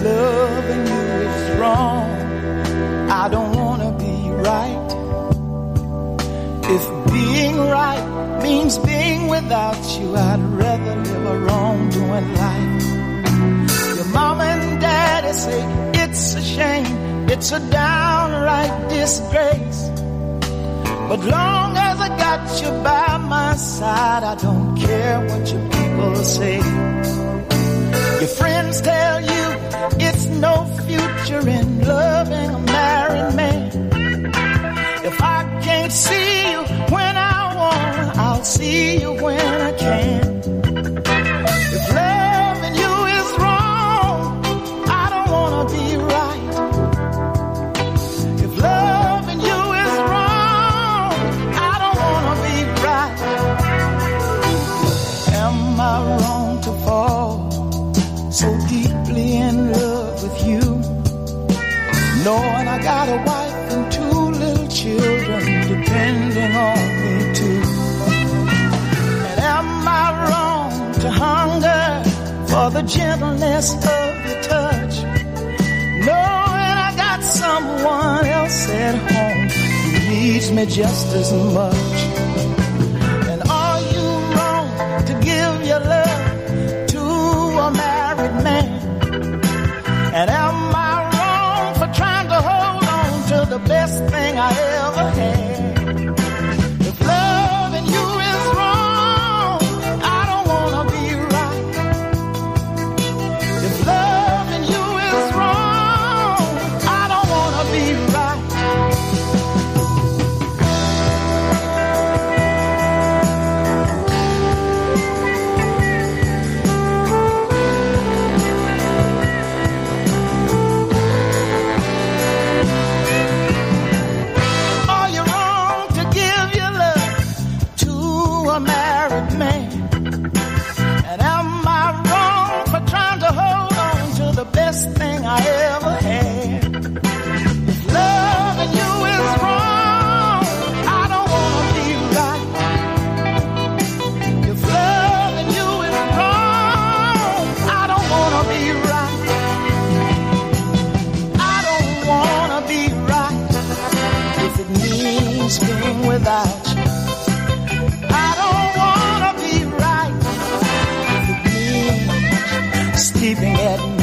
Loving you is wrong. I don't wanna be right. If being right means being without you, I'd rather live a wrongdoing life. Your mom and daddy say it's a shame, it's a downright disgrace. But long as I got you by my side, I don't care what you do. Be right. If loving you is wrong, I don't wanna be right. Am I wrong to fall so deeply in love with you? Knowing I got a wife and two little children depending on me too. And am I wrong to hunger for the gentleness of your touch? Someone else at home who needs me just as much. And are you wrong to give your love to a married man? And am I wrong for trying to hold on to the best thing I ever had? keeping at